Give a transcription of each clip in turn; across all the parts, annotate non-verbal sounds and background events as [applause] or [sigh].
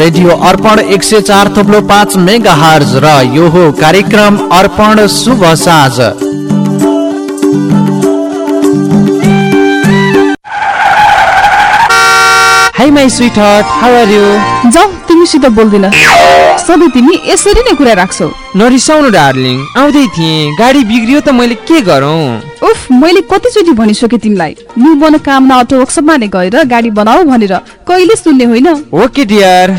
Radio अर्पण एक सय चार थप्लो पाँच मेगा हर्ज र यो हो कार्यक्रम अर्पण शुभ साँझ। Hi my sweet how are you जाऊ तिमीसित बोल्दिन। सधैँ तिमी यसरी नै कुरा राख्छौ। नरिसाउनु डार्लिङ आउँदै थिएँ। गाडी बिग्रियो त मैले के गरौँ? उफ मैले कतिचोटि भनिसकेँ तिमीलाई। न्यु मनोकामना अटो वर्कसपमा नै गएर गाडी बनाऊ भनेर। कहिले सुन्ने होइन? ओके डियर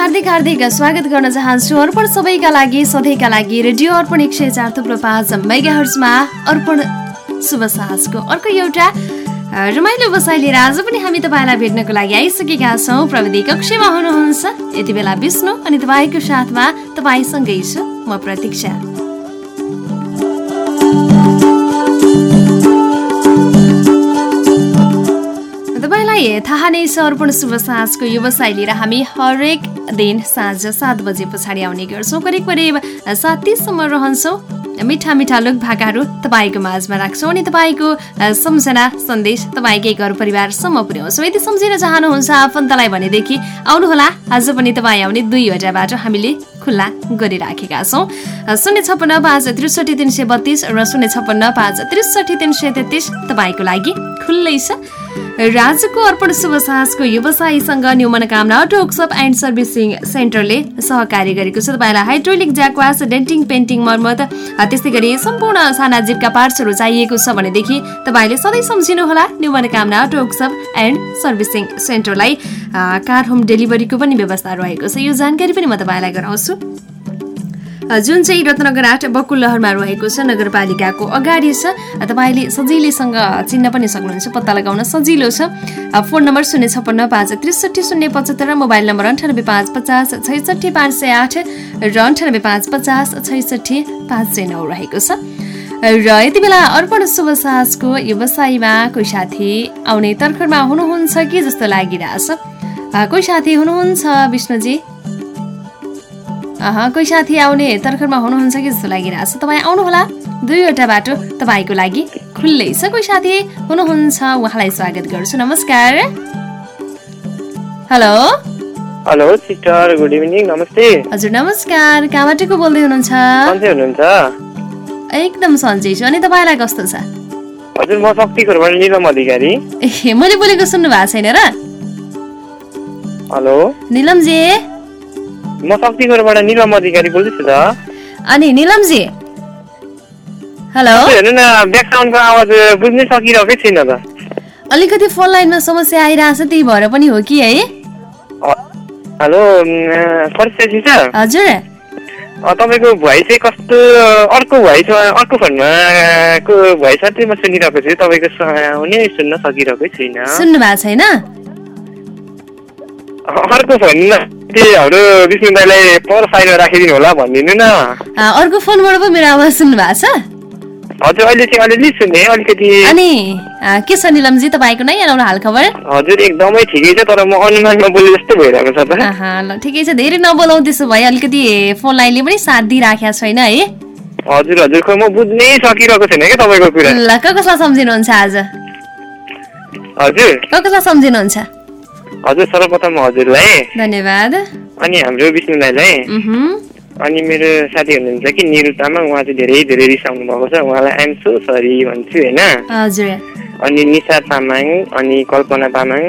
हार्दिक हार्दिक स्वागत गर्न चाहन्छु अर्पण सबैका लागि सधैँका लागि रेडियो अर्पण एक सय चार थुप्रो पाँच मेगा हर्समा अर्पण शुभ साहसको अर्को एउटा रमाइलो बसाइ लिएर आज पनि हामी तपाईँलाई भेट्नको लागि आइसकेका छौँ। प्रविधि कक्षमा हुनुहुन्छ। यति बेला विष्णु अनि तपाईँको साथमा तपाईँसँगै छु म प्रतीक्षा। थाहा नै छ अर्पण शुभ साँझको व्यवसाय लिएर हामी हरेक दिन साँझ सात बजे पछाडि आउने गर्छौँ। करिब करिब सात तिससम्म रहन्छौँ। मिठा मिठा लोक भाकाहरू तपाईँको माझमा राख्छौँ अनि तपाईँको सम्झना सन्देश तपाईँकै घर परिवारसम्म पुर्याउँछौँ। यदि सम्झिन चाहनुहुन्छ आफन्तलाई भनेदेखि आउनुहोला। आज पनि तपाईँ आउने दुईवटा बाटो हामीले खुल्ला गरिराखेका छौँ। शून्य छप्पन्न पाँच त्रिसठी तिन सय बत्तिस र शून्य छप्पन्न पाँच त्रिसठी तिन सय तेत्तिस तपाईँको लागि खुल्लै छ। राजको अर्पण शुभ साहसको व्यवसायीसँग new Manokamana auto workshop and servicing सेन्टरले सहकार्य गरेको छ। तपाईँलाई हाइड्रोलिक ज्याकवास डेन्टिङ पेन्टिङ मर्मत त्यस्तै गरी सम्पूर्ण साना जीवका पार्ट्सहरू चाहिएको छ भनेदेखि तपाईँले सधैँ सम्झिनुहोला new Manokamana auto workshop and servicing सेन्टरलाई। Car home डेलिभरीको पनि व्यवस्था रहेको छ। यो जानकारी पनि म तपाईँलाई गराउँछु। जुन चाहिँ रत्नगर आठ बकुलहरमा रहेको छ नगरपालिकाको अगाडि छ। तपाईँले सजिलैसँग चिन्न पनि सक्नुहुन्छ पत्ता लगाउन सजिलो छ। फोन नम्बर शून्य छप्पन्न पाँच त्रिसठी शून्य पचहत्तर मोबाइल नम्बर अन्ठानब्बे पाँच पचास छैसठी पाँच सय आठ र अन्ठानब्बे पाँच पचास छैसठी पाँच सय नौ रहेको छ। र यति बेला अर्पण शुभ साहसको व्यवसायमा कोही साथी आउने तर्खरमा हुनुहुन्छ कि जस्तो लागिरहेछ? कोही साथी हुनुहुन्छ विष्णुजी? कोही साथी आउने तर्खरमा हुनुहुन्छ कि जस्तो लागिरहेछ तपाईँ आउनुहोला। दुईवटा बाटो तपाईँको लागि खुल्लै छ। कोही साथी हुनुहुन्छ उहाँलाई स्वागत गर्छु। नमस्कार। Hello. Hello sister. Good evening. नमस्ते। हजुर नमस्कार। कहाँबाट को बोल्दै हुनुहुन्छ? हुनुहुन्छ? एकदम सन्चै छु। अनि तपाईँलाई कस्तो छ? हजुर म शक्तिखोरबाट निलम अधिकारी। ए मैले बोलेको सुन्नु भएको छैन र। हेलो। निलमजी। म शक्तिखोरबाट निलम अधिकारी बोल्दैछु त। अनि निलमजी? हेलो हेर्नु न ब्याकग्राउन्डको आवाज बुझ्नै सकिरहेकै छैन त। अलिकति फोन लाइनमा समस्या आइरहेछ त्यही भएर पनि हो कि है? हेलो परिचय छ हजुर। तपाईँको भोइस चाहिँ कस्तो अर्को भोइस अर्को फोनमा को भोइस मात्रै म सुनिरहेको छु तपाईँको हुने सुन्न सकिरहेकै छैन। सुन्नु भएको छैन? अर्को फोनमा त्यो हाम्रो विष्णु दाईलाई पर साइडमा राखिदिनु होला भनिदिनु न अर्को फोनबाट पो मेरो आवाज सुन्नु भएको छ? हजुर अहिले चाहिँ अलिअलि सुने अलिकति अनि के छ निलमजी तपाईँको नै नौलो हाल खबर हजुर एकदमै ठिकै छ तर म अनुमानमा बोले जस्तो भइरहेको छ त। ल ठिकै छ धेरै नबोलाउ त्यसो भए अलिकति फोन लाइनले पनि साथ दिइराखेको छैन है। हजुर हजुर म बुझ्नै सकिरहेको छैन क्या तपाईँको कुरा। ल कसलाई सम्झिनुहुन्छ आज? हजुर। कसलाई सम्झिनुहुन्छ? हजुर सर्वप्रथम हजुरलाई धन्यवाद। अनि हाम्रो विष्णु दाईलाई। अनि मेरो साथी हुनुहुन्छ कि निरु तामाङ उहाँ चाहिँ धेरै धेरै रिसाउनु भएको छ। उहाँलाई आइएम सो सरी भन्छु होइन? अनि निशा तामाङ अनि कल्पना तामाङ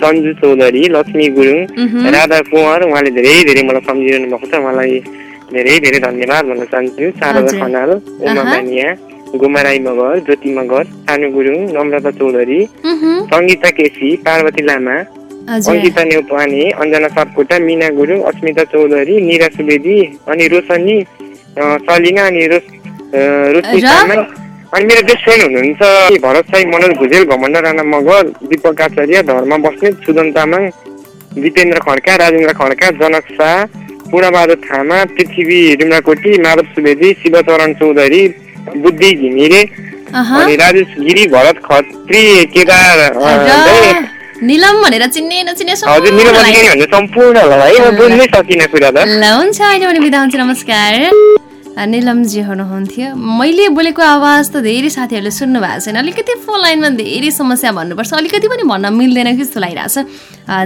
सन्जु चौधरी लक्ष्मी गुरुङ राधा कुँवर उहाँले धेरै धेरै मलाई सम्झिरहनु भएको छ। उहाँलाई धेरै धेरै धन्यवाद भन्न चाहन्छु। शारदा। खनाल उमा अहँ। गुमा राई मगर ज्योति मगर सानु गुरुङ नम्रता चौधरी सङ्गीता केसी पार्वती लामा अङ्किता नेउपाने अञ्जना सापकोटा मिना गुरुङ अस्मिता चौधरी निरा सुवेदी अनि रोशनी सलिना अनि रोशनी? तामाङ अनि मेरो बेस्ट फ्रेन्ड हुनुहुन्छ भरत साई मनोज भुजेल घमण्ड राणा मगर दीपक आचार्य धर्म बस्नेत सुदन तामाङ दिपेन्द्र खड्का राजेन्द्र खड्का जनक शाह पूर्णबहादुर थामा पृथ्वी रिमलाकोटी माधव सुवेदी शिवचरण चौधरी बुद्धि घिमिरे। अनि राजेश गिरी भरत खत्री केदार निलम भनेर चिन्ने नचिन्ने हजुर भन्ने सम्पूर्णलाई है म बुझ्नै सकिनँ कुरा त। ल हुन्छ अहिले भने बिदा हुन्छ नमस्कार। निलमजी हुनुहुन्थ्यो। मैले बोलेको आवाज त धेरै साथीहरूले सुन्नु भएको छैन। अलिकति फोन लाइनमा धेरै समस्या भन्नुपर्छ। अलिकति पनि भन्न मिल्दैन कि जस्तो लागिरहेछ।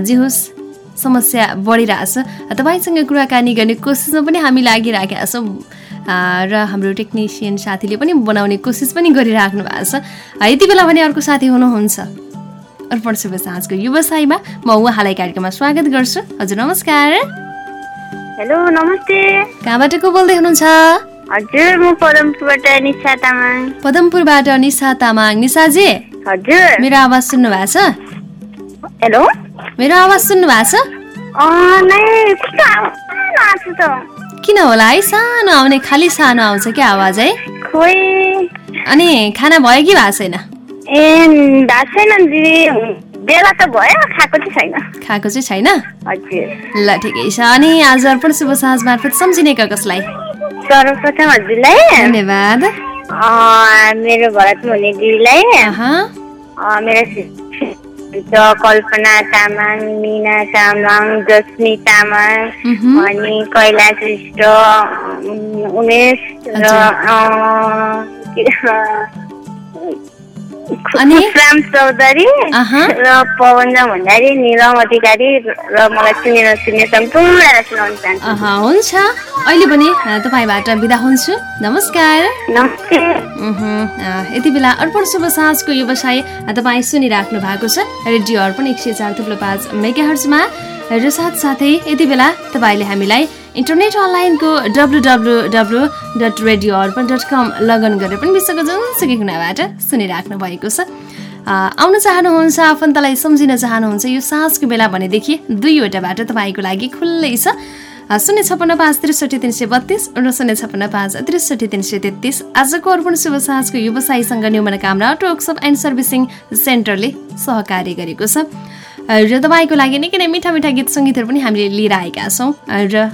जे होस् समस्या बढिरहेछ। तपाईँसँग कुराकानी गर्ने कोसिसमा पनि हामी लागिराखेका छौँ। र हाम्रो टेक्निसियन साथीले पनि बनाउने कोसिस पनि गरिराख्नु भएको छ। यति बेला भने अर्को साथी हुनुहुन्छ। अर्पण शुभ साँझको व्यवसायमा म उहाँलाई कार्यक्रममा स्वागत गर्छु। हजुर नमस्कार। हेलो नमस्ते। कहाँबाट को बोल्दै हुनुहुन्छ? हजुर म पदमपुरबाट निशा तामाङ। पदमपुरबाट निशा तामाङ। निशाजी हजुर। मेरो आवाज सुन्नु भएको छ? हेलो। मेरो आवाज सुन्नु भएको छ? किन होला है? सानो आउने खालि सानो आउँछ क्या आवाज है? खोइ। अनि खाना भयो कि भएको छैन? ए भएको छैन दिदी। बेला त भयो खाएको चाहिँ छैन। खाएको चाहिँ छैन? हजुर। ल ठिकै छ। अनि आज अर्पण शुभ साँझ मार्फत सम्झिने कसलाई? सर्वप्रथम हजुरलाई। धन्यवाद। मेरो भरत मुनि दिदीलाई मेरो कल्पना तामाङ मिना तामाङ जस्मी तामाङ अनि कैलाश श्रेष्ठ उम्, उमेश र चौधरी अहँ। र पवनजा भण्डारी निलम अधिकारी र मलाई चिने नचिने सम्पूर्णलाई सुनाउन चाहन्छु अहँ, हुन्छ। अहिले पनि तपाईँबाट बिदा हुन्छु। नमस्कार। यति बेला अर्पण शुभ साँझको व्यवसाय तपाईँ सुनिराख्नु भएको छ। रेडियो अर्पण एक सय चार थुप्रो पाँच मेगा हर्चमा र साथसाथै यति बेला तपाईँले हामीलाई इन्टरनेट अनलाइनको W W W dot radio Arpan dot com login गरेर पनि विश्वको जुनसुकै कुनाबाट सुनिराख्नु भएको छ। आउन चाहनुहुन्छ आफन्तलाई सम्झिन चाहनुहुन्छ यो साँझको बेला भनेदेखि दुईवटा बाटो तपाईँको लागि खुल्लै छ। शून्य छपन्न पाँच त्रिसठी तिन सय बत्तिस र शून्य छपन्न पाँच त्रिसठी तिन सय तेत्तिस। आजको अर्पण शुभ साँझको व्यवसायीसँग न्यू मनोकामना टोक्सअप एन्ड सर्भिसिङ सेन्टरले सहकार्य गरेको छ। र तपाईँको लागि निकै नै मिठा मिठा गीत सङ्गीतहरू पनि हामीले लिएर आएका छौँ र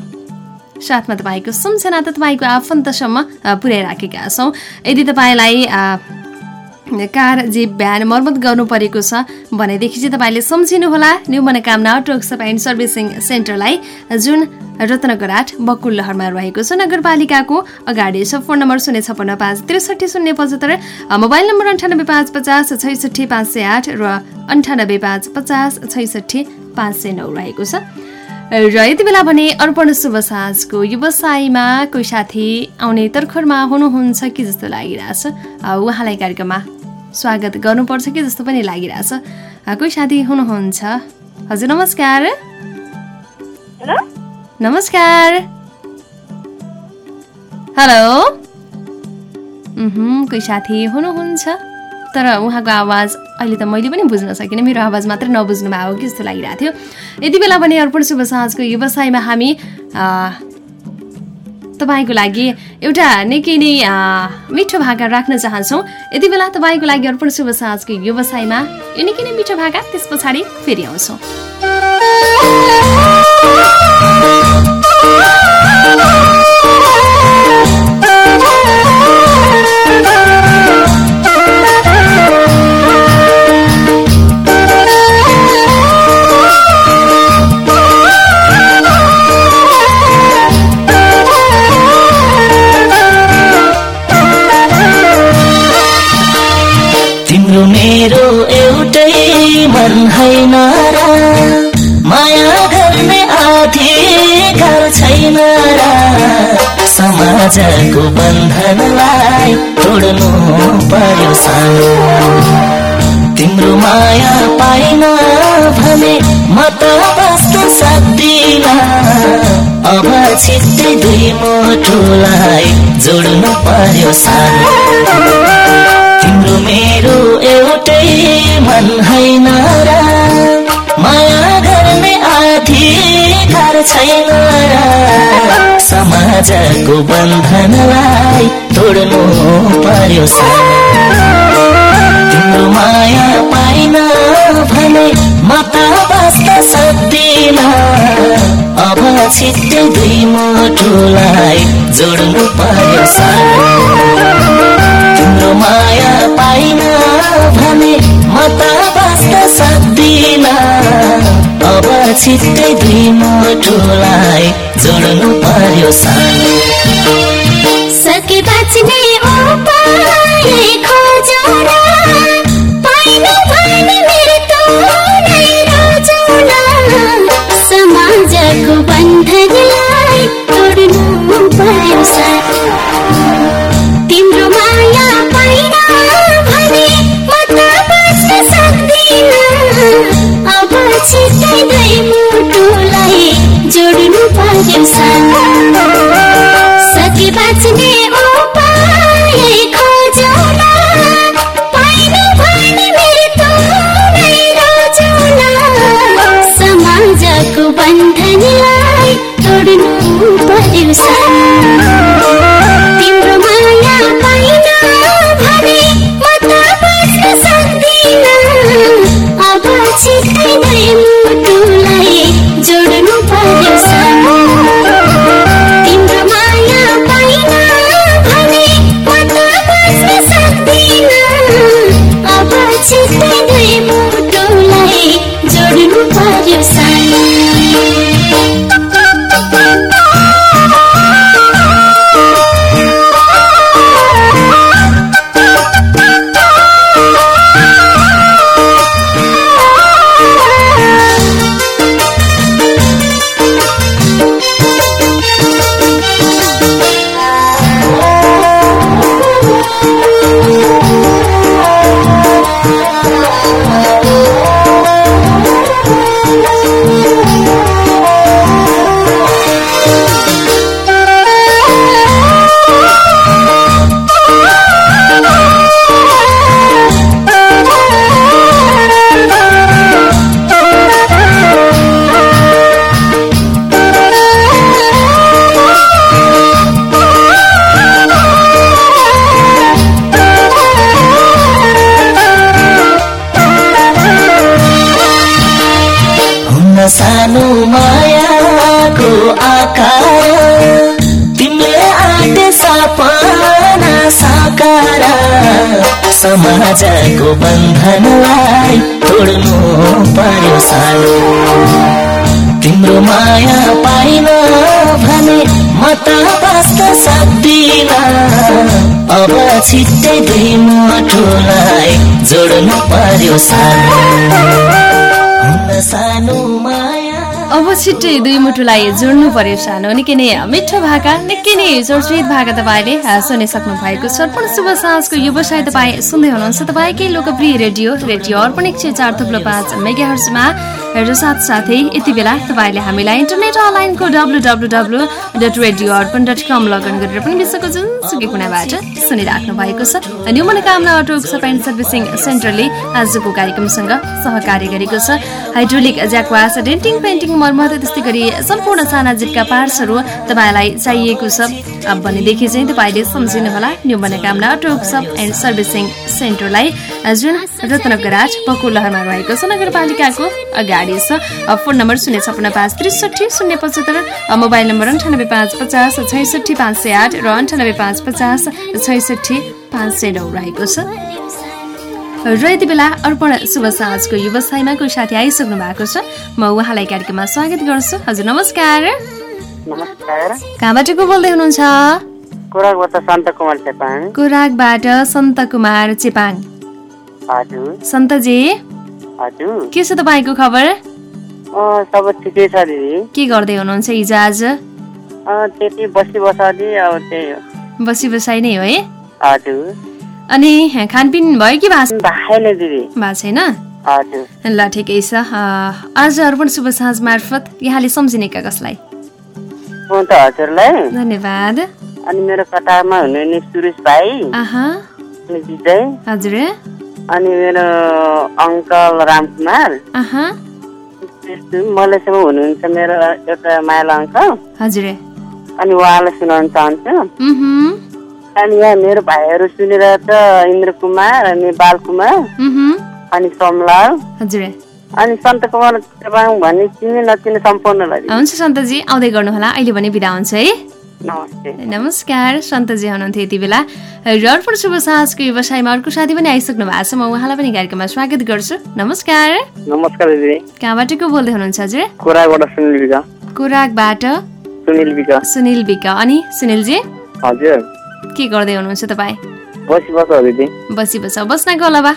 साथमा तपाईँको सम्झना त तपाईँको आफन्तसम्म पुर्याइराखेका छौँ। यदि तपाईँलाई कार जे बिहान मर्मत गर्नु परेको छ भनेदेखि चाहिँ तपाईँले सम्झिनुहोला। न्यू मनोकामना टोक्सअप एन्ड सर्भिसिङ सेन्टरलाई जुन रत्नगराट बकुल्लहरमा रहेको छ नगरपालिकाको अगाडि छ फोन नम्बर शून्य छपन्न पाँच त्रिसठी शून्य पचहत्तर मोबाइल नम्बर अन्ठानब्बे पाँच पचास छैसठी पाँच सय आठ र अन्ठानब्बे पाँच पचास छैसठी पाँच सय नौ रहेको छ। र यति बेला भने अर्पण शुभ साँझको व्यवसायमा कोही साथी आउने तर्खरमा हुनुहुन्छ कि जस्तो लागिरहेछ? उहाँलाई कार्यक्रममा स्वागत गर्नुपर्छ कि जस्तो पनि लागिरहेछ। कोही साथी हुनुहुन्छ? हजुर नमस्कार। हेलो? नमस्कार। हेलो? कोही साथी हुनुहुन्छ? तर उहाँको आवाज अहिले त मैले पनि बुझ्न सकिनँ। मेरो आवाज मात्र नबुझ्नु भएको कि जस्तो लागिरहेको थियो। यति बेला पनि अर्पण शुभ साँझको व्यवसायमा हामी तपाईँको लागि एउटा निकै नै मिठो भाका राख्न चाहन्छौँ। यति बेला तपाईँको लागि अर्पण शुभ साँझको व्यवसायमा यो निकै नै मिठो भाका त्यस पछाडि फेरि आउँछौँ। [laughs] समाजको बन्धनलाई तोड्नु पर्यो तिम्रो माया पाइन भने म त बस्न सक्दिन अब छिट्टै दुई मुटुलाई जोड्नु पर्यो सानो तिम्रो मेरो एउटै मन होइन माया गर्ने अधिकार छैन समाजको बन्धनलाई तोड्नु पर्यो तिम्रो माया पाइन भने म त सक्दिन। अब छिट्टै दुई मुटुलाई जोड्नु पर्यो तिम्रो माया पाइन भने म त बस्न सक्दिन। अब छिट्टै दुई मुटुलाई जोड्नु पर्यो सके बाँच्ने समाजको बन्धनलाई तोड्नु पर्यो सानो तिम्रो माया पाइन भने म त बस्न सक्दिन। अब छिट्टै दुई मुटुलाई जोड्नु पर्यो सानो सानो अब छिट्टै दुई मुटुलाई जोड्नु पर्यो सानो निकै नै मिठो भाका निकै नै चर्चित भाका तपाईँले सुनिसक्नु भएको छ। अर्पण शुभ साँझको व्यवसाय तपाईँ सुन्दै हुनुहुन्छ। तपाईँकै लोकप्रिय रेडियो रेडियो अर्पण एक सय चार थुप्रो पाँच मेगा हर्समा र साथसाथै यति बेला तपाईँले हामीलाई इन्टरनेट अनलाइनको W W W dot radio Arpan dot com login गरेर पनि विश्वको जुनसुकै कुनाबाट सुनिराख्नु भएको छ। New Manokamana auto and servicing सेन्टरले आजको कार्यक्रमसँग सहकार्य गरेको छ। हाइड्रोलिक ज्याकवास डेन्टिङ पेन्टिङ मर्मत त्यस्तै गरी सम्पूर्ण साना जिटका पार्ट्सहरू तपाईँलाई चाहिएको छ। भनेदेखि चाहिँ तपाईँले सम्झिनुहोला new Manokamana auto workshop and servicing सेन्टरलाई जुन रत्नगराज बकुलहरमा रहेको छ। नगरपालिकाको अगाडि। छ। अब फोन नम्बर शून्य छपन्न पाँच त्रिसठी शून्य पचहत्तर। मोबाइल नम्बर अन्ठानब्बे पाँच पचास छैसठी पाँच सय आठ र अन्ठानब्बे पाँच पचास छैसठी पाँच सय नौ रहेको छ। र यति बेला अर्पण शुभ साँझको व्यवसायमा कोही साथी आइसक्नु भएको छ। म उहाँलाई कार्यक्रममा स्वागत गर्छु। हजुर नमस्कार। कहाँबाट को बोल्दै हुनुहुन्छ? कोराकबाट सन्त कुमार चेपाङ। सन्तजी हजुर। के छ तपाईँको खबर? सबै ठिकै छ दिदी। के गर्दै हुनुहुन्छ हिजो आज? त्यति बसी बसाली अब त्यही हो। बसी बसाइ नै हो है? हजुर। अनि खानपिन भयो कि भएको भाइले दिदी। भएको छैन? ल ठिकै छ। आज अर्पण शुभ साँझ मार्फत यहाँले सम्झिनेका कसलाई? हजुरलाई। धन्यवाद। अनि मेरो कतारमा हुनुहुने सुरेश भाइ। अनि विजय। हजुर। अनि मेरो अङ्कल रामकुमार। मलेसियामा हुनुहुन्छ मेरो एउटा माइला अङ्कल। हजुर। अनि उहाँलाई सुनाउन चाहन्छु। अनि यहाँ मेरो भाइहरू सुनेर त इन्द्र कुमार अनि बालकुमार मह्म, अनि सोमलाल हजुर। अनि सन्त कुमार भन्ने चिने नचिने सम्पूर्णलाई हुन्छ सन्तजी आउँदै गर्नुहोला। अहिले भने बिदा हुन्छ है। नमस्कार सन्तजी हुनुहुन्थ्यो यति बेला। र अर्पण शुभ साँझको व्यवसायमा अर्को साथी पनि आइसक्नु भएको छ। म उहाँलाई पनि कार्यक्रममा स्वागत गर्छु। नमस्कार। नमस्कार दिदी। कहाँबाट को बोल्दै हुनुहुन्छ हजुर? कोराबाट सुनिल विका। कुराकबाट सुनिल विका। सुनिल विक। अनि सुनिलजी? हजुर। के गर्दै हुनुहुन्छ तपाईँ? बसी बस दिदी। बसी बस। बस्नको अलावा?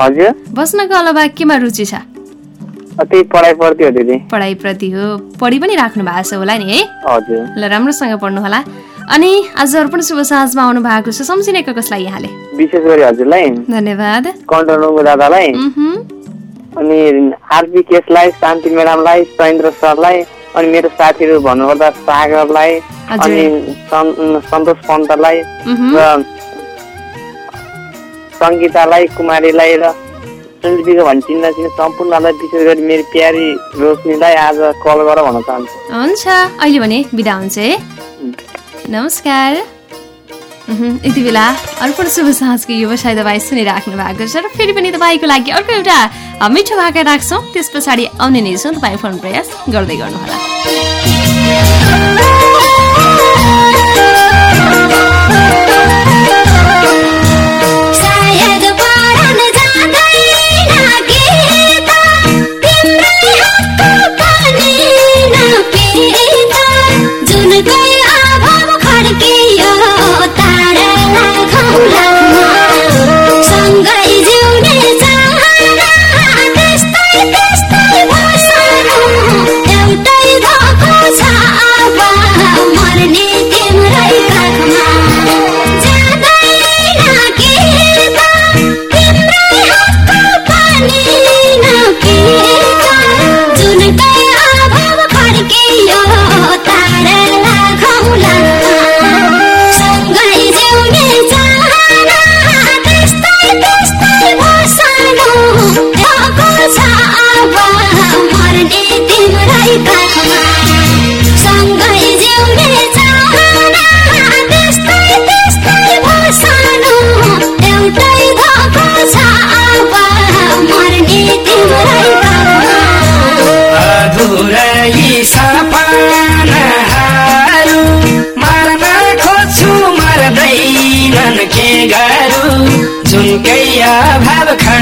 हजुर। बस्नको अलावा केमा रुचि छ? त्यही पढाइ पढ्थ्यो दिदी। पढाइप्रति हो। पढि पनि राख्नु भएको छ होला नि है? हजुर। ल राम्रोसँग पढ्नु होला। अनि आज अर्पण शुभ साँझमा आउनु भएको छ। सम्झिनेको कसलाई यहाँले? विशेष गरी हजुरलाई। धन्यवाद। कन्ट्रोलको दादालाई। अनि आरपी केसलाई शान्ति म्याडमलाई सहेन्द्र सरलाई अनि मेरो साथीहरू भन्नुपर्दा सागरलाई। अनि सन्- सन्तोष पन्तलाई र सङ्गीतालाई कुमारीलाई र सुनिलजीको भन् चिन्न चिन्न सम्पूर्णलाई विशेष गरी मेरो प्यारी रोशनीलाई आज कल गर भन्न चाहन्छु। हुन्छ अहिले भने बिदा हुन्छ है। नमस्कार। यति बेला अर्पण शुभ साँझको व्यवसाय तपाईँ सुनिराख्नु भएको छ र फेरि पनि तपाईँको लागि अर्को एउटा मिठो भाका राख्छौँ। त्यस पछाडि आउने नै छौँ तपाईँ फोन प्रयास गर्दै गर्नुहोला।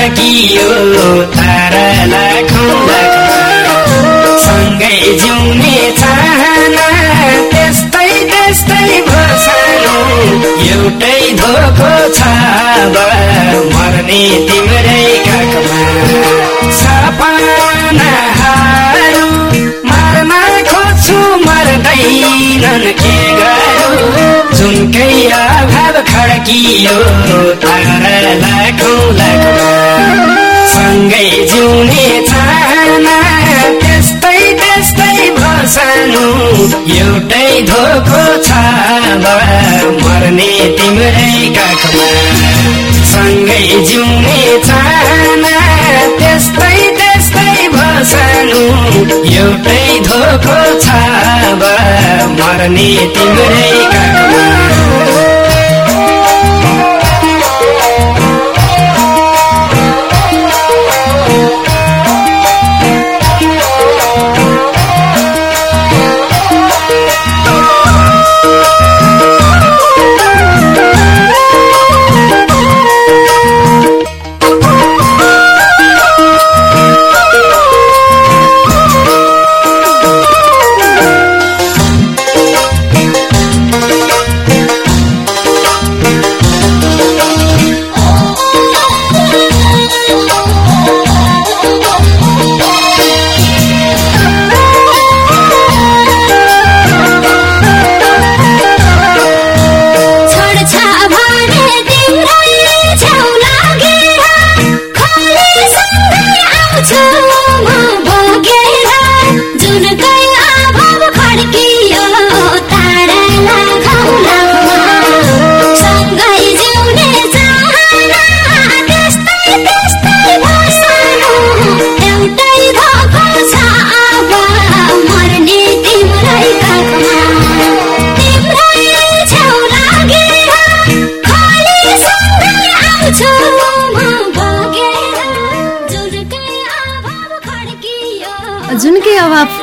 अभाव खड्कियो तारालाई सँगै जिउने चाहना त्यस्तै त्यस्तै भसानु एउटै धोको छ मर्ने तिम्रै काखमा। सपनाहरू मर्न खोज्छु मर्दैनन् के गरौँ। जुनकै अभाव खड्कियो तारालाई खौलाखमा एउटै धोको छ मर्ने तिम्रै काखमा। सँगै जिउने चाहना त्यस्तै त्यस्तै भसानु। एउटै धोको छ मर्ने तिम्रै काखमा।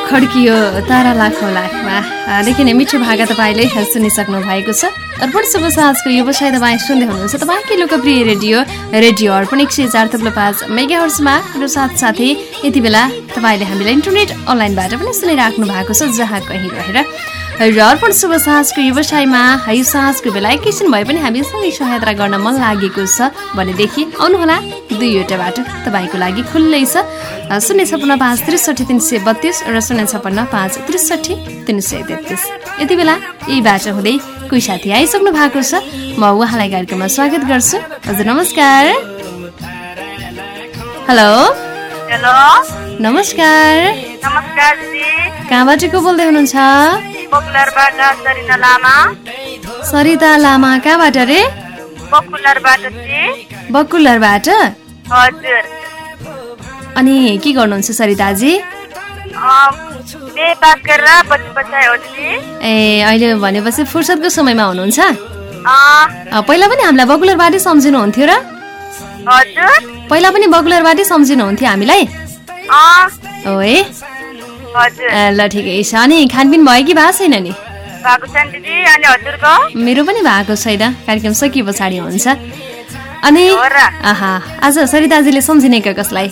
खड्कियो तारा लाखौँ लाखमा। देखि नै मिठो भाका तपाईँले सुनिसक्नु भएको छ। अर्पण शुभ साँझको व्यवसाय तपाईँ सुन्दै हुनुहुन्छ। तपाईँकै लोकप्रिय रेडियो रेडियो अर्पण एक सय चार थप्लो पाँच मेगा हर्समा र साथसाथै यति बेला तपाईँले हामीलाई इन्टरनेट अनलाइनबाट पनि सुनिराख्नु भएको छ जहाँ कहीँ रहेर। र अर्पण शुभ साँझको व्यवसायमा है साँझको बेला एकैछिन भए पनि हामीसँगै सहयात्रा गर्न मन लागेको छ भनेदेखि आउनुहोला दुईवटा बाटो। तपाईँको लागि खुल्लै छ। शून्य छपन्न पाँच त्रिसठी तिन सय बत्तिस र शून्य छपन्न पाँच त्रिसठी तिन सय तेत्तिस। यति बेला यही बाटो हुँदै कोही साथी आइसक्नु भएको छ। म उहाँलाई कार्यक्रममा स्वागत गर्छु। हजुर नमस्कार। हेलो। हेलो। नमस्कार। नमस्कार कहाँबाट को बोल्दै हुनुहुन्छ? लामा। सरिता लामा कहाँबाट रे? बकुलरबाट हजुर। अनि के गर्नुहुन्छ सरिताजी? ए अहिले भनेपछि फुर्सदको समयमा हुनुहुन्छ? पहिला पनि हामीलाई बकुलरबाटै सम्झिनुहुन्थ्यो र? हजुर। पहिला पनि बकुलरबाटै सम्झिनुहुन्थ्यो हामीलाई? हो है ल ठिकै। छ अनि खानपिन भयो कि भएको छैन नि? मेरो पनि भएको छैन। कार्यक्रम सकिए पछाडि हुन्छ। अनि आहा आज सरिताजीले सम्झिने का कसलाई?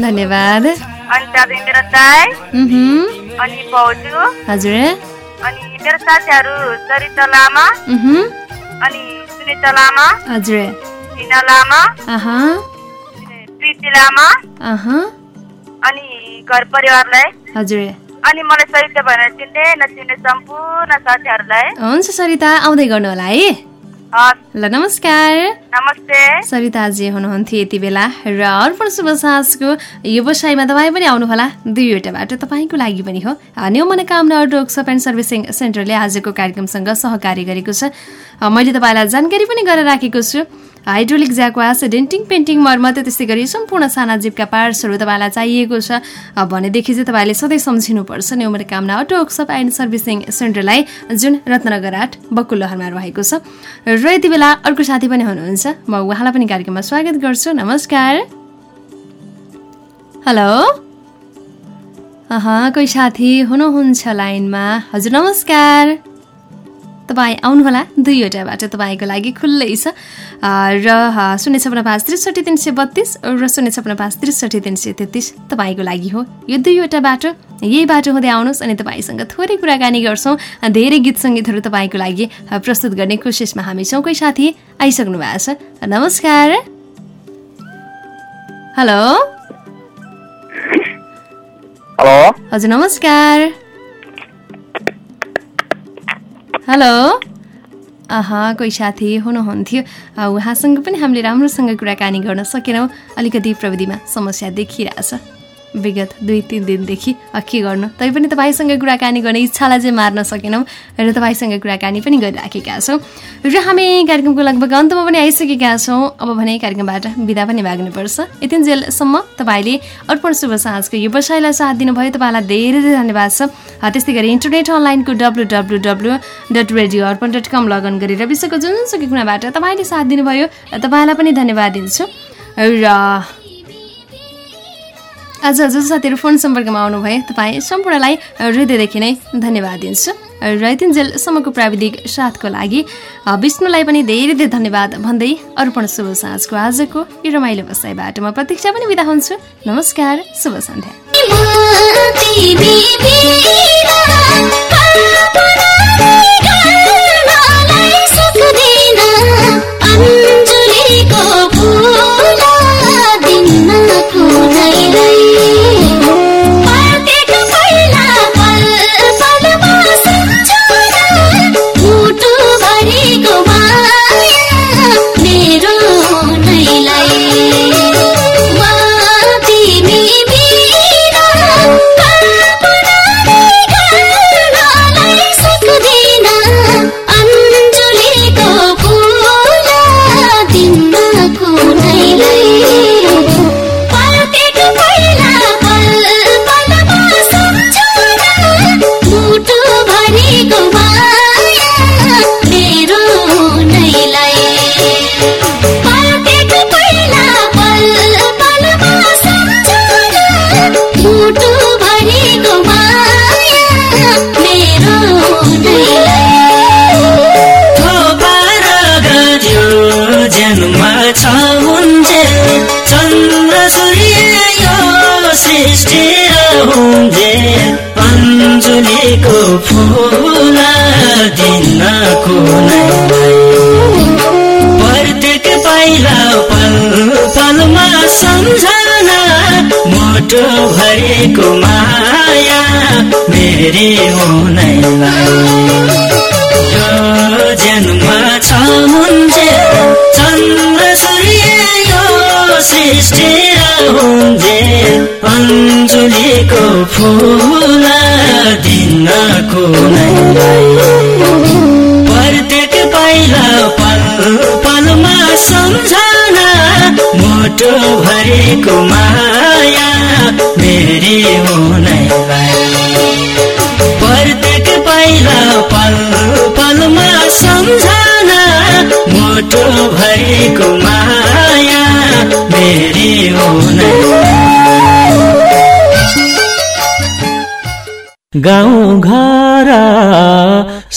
धन्यवाद। अनि त्यहाँदेखि मेरो दाई। मह्म, अनि भाउजू। हजुर। अनि मेरो साथीहरू सरिता लामा। मह्म, अनि सुनिता लामा। हजुर। हिना लामा। आहा। प्रीति लामा। आहा। अनि घर परिवारलाई हजुर। अनि मलाई सरिता भनेर चिन्ने नचिन्ने सम्पूर्ण साथीहरूलाई। हुन्छ सरिता आउँदै गर्नु होला है ल नमस्कार। नमस्ते। सरिताजी हुनुहुन्थ्यो यति बेला र अर्पण शुभ साँझको व्यवसायमा तपाईँ पनि आउनुहोला। दुईवटा बाटो तपाईँको लागि पनि हो। न्यू मनोकामना रोग सप एन्ड सर्भिसिङ सेन्टरले आजको कार्यक्रमसँग सहकार्य गरेको छ। मैले तपाईँलाई जानकारी पनि गरेर राखेको छु। हाइड्रोलिक ज्याकवास डेन्टिङ पेन्टिङ मर्मत त्यस्तै गरी सम्पूर्ण साना जीवका पार्ट्सहरू तपाईँलाई चाहिएको छ। भनेदेखि चाहिँ तपाईँले सधैँ सम्झिनुपर्छ new Manokamana auto workshop and servicing सेन्टरलाई जुन रत्नगर आठ बकुलहरमा रहेको छ। र यति बेला अर्को साथी पनि हुनुहुन्छ। म उहाँलाई पनि कार्यक्रममा स्वागत गर्छु। नमस्कार। हेलो। कोही साथी हुनुहुन्छ लाइनमा? हजुर नमस्कार। तपाईँ आउनुहोला दुईवटा बाटो तपाईँको लागि खुल्लै छ। र शून्य छपन्न पाँच त्रिसठी तिन सय बत्तिस र शून्य छपन्न पाँच त्रिसठी तिन सय तेत्तिस तपाईँको लागि हो। यो दुईवटा बाटो यही बाटो हुँदै आउनुहोस् अनि तपाईँसँग थोरै कुराकानी गर्छौँ। धेरै गीत सङ्गीतहरू तपाईँको लागि प्रस्तुत गर्ने कोसिसमा हामी छौँ। कोही साथी आइसक्नु भएको छ? नमस्कार। हेलो। हेलो। हजुर नमस्कार। हेलो अह कोही साथी हुनुहुन्थ्यो उहाँसँग पनि हामीले राम्रोसँग कुराकानी गर्न सकेनौँ अलिकति प्रविधिमा समस्या देखिरहेछ विगत दुई तिन दिनदेखि के गर्नु। तैपनि तपाईँसँग कुराकानी गर्ने इच्छालाई चाहिँ मार्न सकेनौँ र तपाईँसँग कुराकानी पनि गरिराखेका छौँ। र हामी कार्यक्रमको लगभग अन्तमा पनि आइसकेका छौँ। अब भने कार्यक्रमबाट बिदा पनि माग्नुपर्छ यतिन्जेलसम्म तपाईँले अर्पण शुभ साँझको व्यवसायलाई साथ दिनुभयो। तपाईँलाई धेरै धेरै धन्यवाद छ। त्यस्तै गरी इन्टरनेट अनलाइनको W W W dot radio Arpan dot com login गरेर विश्वको जुनसुकै कुनाबाट तपाईँले साथ दिनुभयो। तपाईँलाई पनि धन्यवाद दिन्छु। र आज जुन साथीहरू फोन सम्पर्कमा आउनुभयो। तपाईँ सम्पूर्णलाई हृदयदेखि नै धन्यवाद दिन्छु। र यतिन्जेलसम्मको प्राविधिक साथको लागि विष्णुलाई पनि धेरै धेरै धन्यवाद भन्दै अर्पण शुभ साँझको आजको यो रमाइलो बसाइबाट म प्रतीक्षा पनि बिदा हुन्छु। नमस्कार शुभ सन्ध्या। भरेको माया मेरी यो जन्म छ मुन्जे चन्द्र सूर्य यो सृष्टि हुन्जे अञ्जुलीको फुल दिन कुनैलाई प्रत्येक पाइला पल पलमा सम्झना मोटो भरेको माया मेरी हुनैलाई प्रत्येक पाइला पल पलमा सम्झना मोटो भरेको माया मेरी हुनैलाई गाउँ घर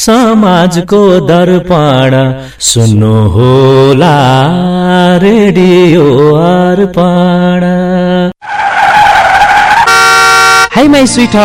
समाजको दर्पण। सुन्नु होला radio Arpan. Hi my sweet